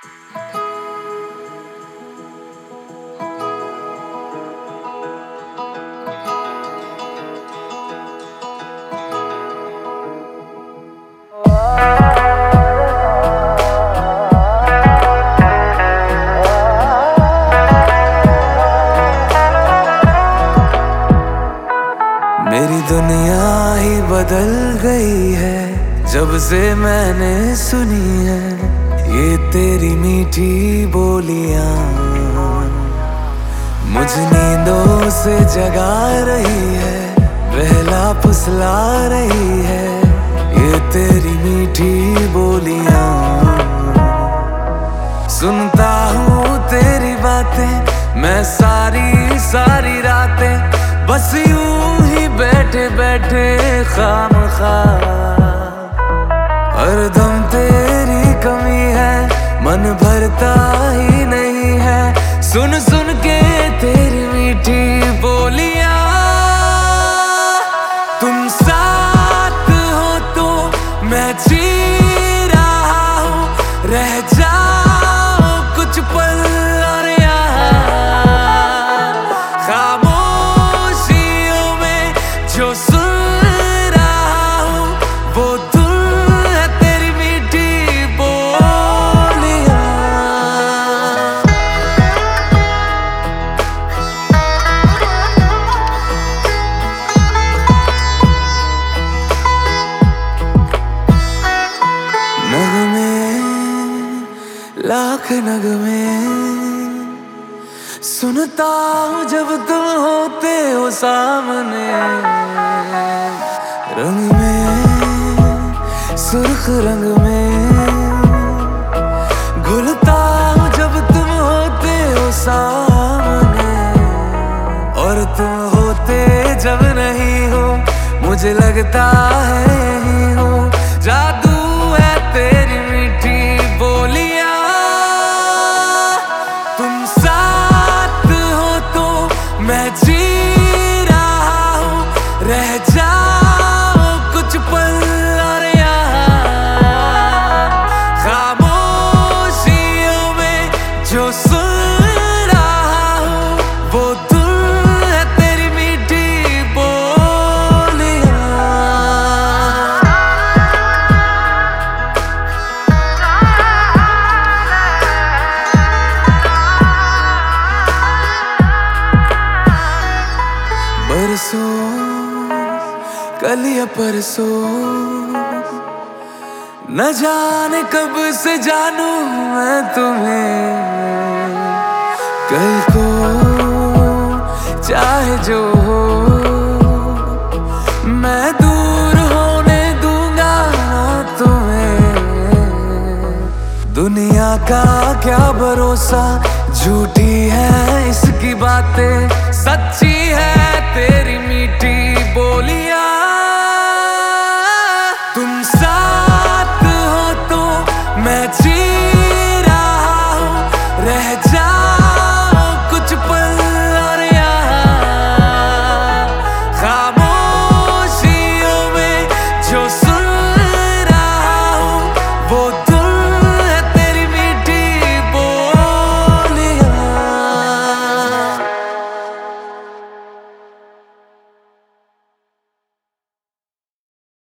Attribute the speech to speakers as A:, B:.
A: मेरी दुनिया ही बदल गई है जब से मैंने सुनी है। ये तेरी मीठी बोलियाँ मुझ नींदों से जगा रही है बहला फुसला रही है। ये तेरी मीठी बोलियाँ सुनता हूँ तेरी बातें, मैं सारी सारी रातें बस यूँ ही बैठे बैठे खाम खा भरता ही नहीं है। सुन सुन लाख नगमे सुनता हूँ जब तुम होते हो सामने। रंग में, सुर्ख रंग में। घुलता हूँ जब तुम होते हो सामने। और तुम होते जब नहीं हो, मुझे लगता है मैं कल या परसों। न जाने कब से जानू मैं तुम्हें। कल को चाहे जो हो। मैं दूर होने दूँगा तुम्हें। दुनिया का क्या भरोसा? झूठी है इसकी बातें। सच्ची है